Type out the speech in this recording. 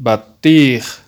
batir.